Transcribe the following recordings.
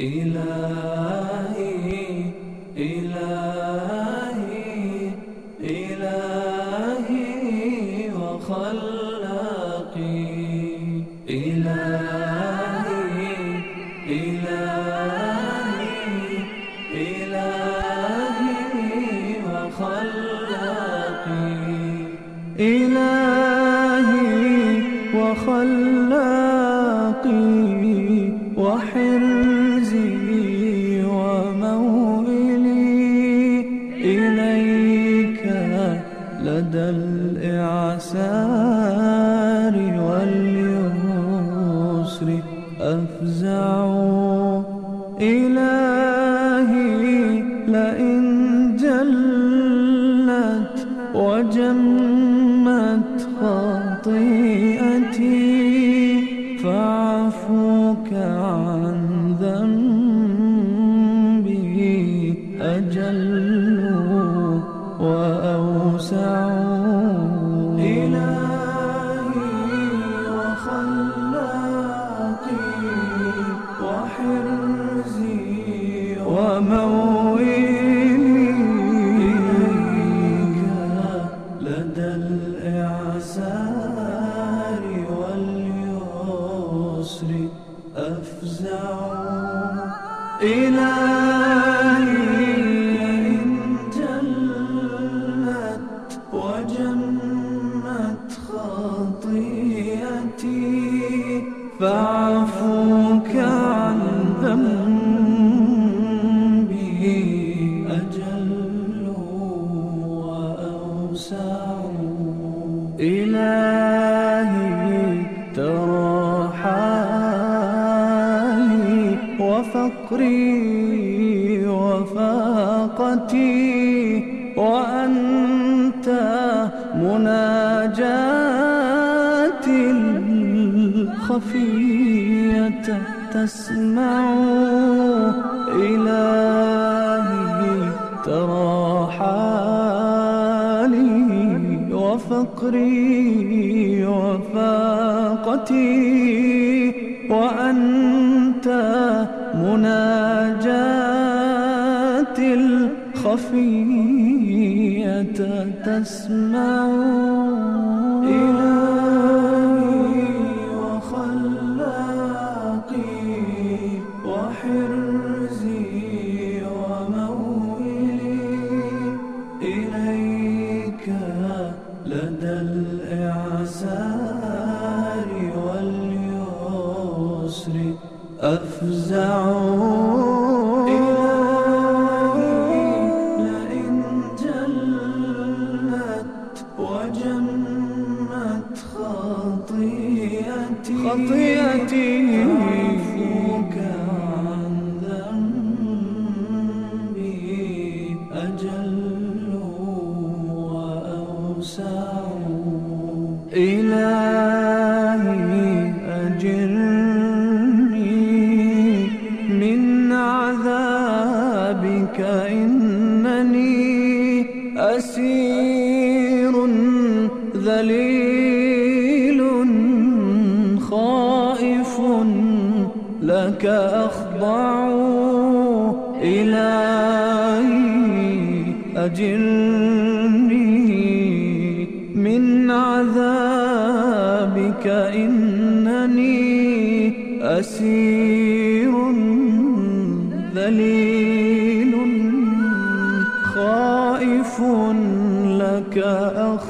إلهي أفزع إلهي وموئلي لدى الإعسار واليسر أفزع إلهي إن جلت وجمت خطيئتي فاعفوك وفقري وفاقتي وأنت مناجاتي الخفية تسمع إلهي ترى حالي وفقري وفاقتي وأنت مناجاتي الخفية تسمع إلهي وخلاقي وحرزي وموئلي إليك لدى الإعسار واليسر. أفزع لك أخضع إلهي أجرني من عذابك إنني أسير ذليل خائف لك أخضع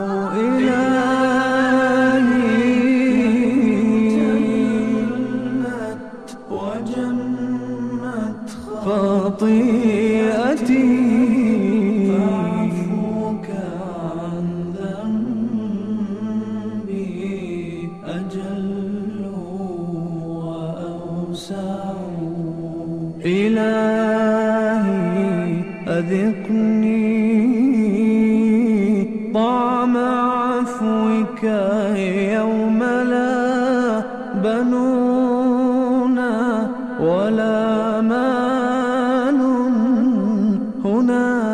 إلهي أذقني عفوك يوم لا بنونا ولا مال هنالك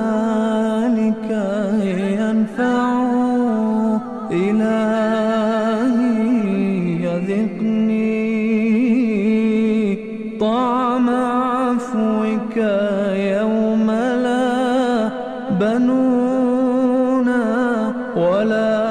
بنونا ولا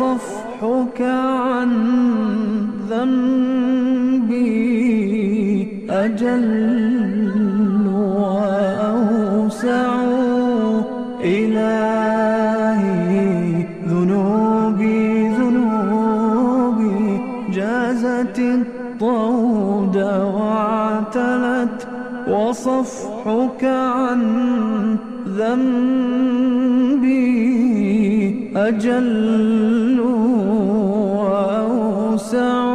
وصفحك عن ذنبي أجل وأوسع إلهي ذنوبي ذنوبي. جازت الطود واعتلت وصفحك عن ذنبي أجل وأوسع